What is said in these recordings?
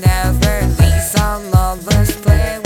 never leave some lovers play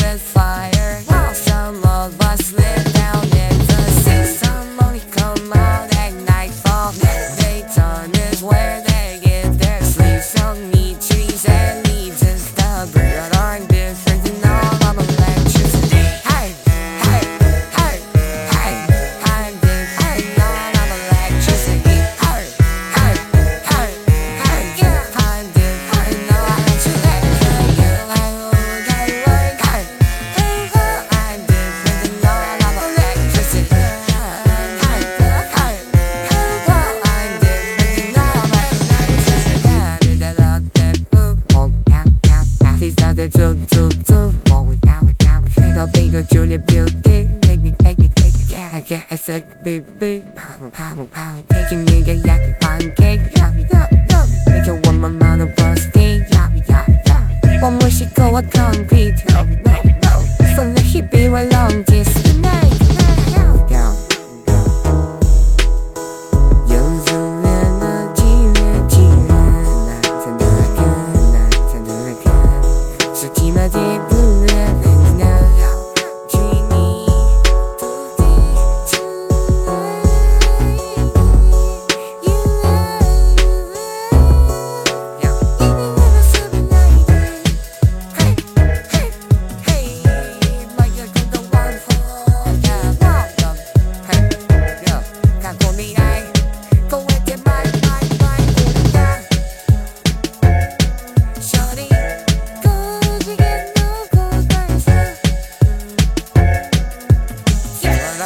现在在做做做，我为我为我飞到那个九天九天，爱你爱你爱你，嘿嘿嘿嘿嘿嘿，baby baby baby，陪你去天涯海角，陪你去玩玩玩玩玩，陪你去玩玩玩玩玩，陪你去玩玩玩玩玩，陪你去玩玩玩玩玩，陪你去玩玩玩玩玩，陪你去玩玩玩玩玩，陪你去玩玩玩玩玩，陪你去玩玩玩玩玩。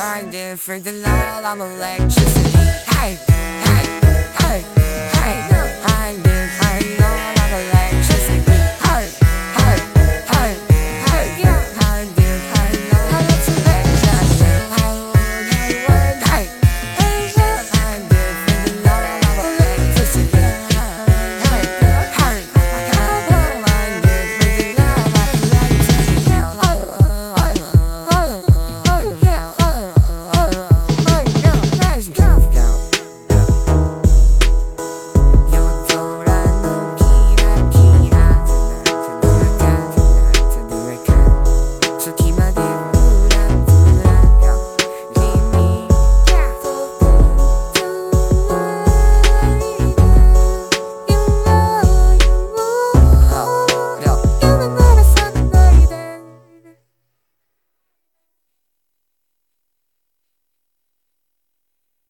blinded for the light I'm electricity Hey, hey, hey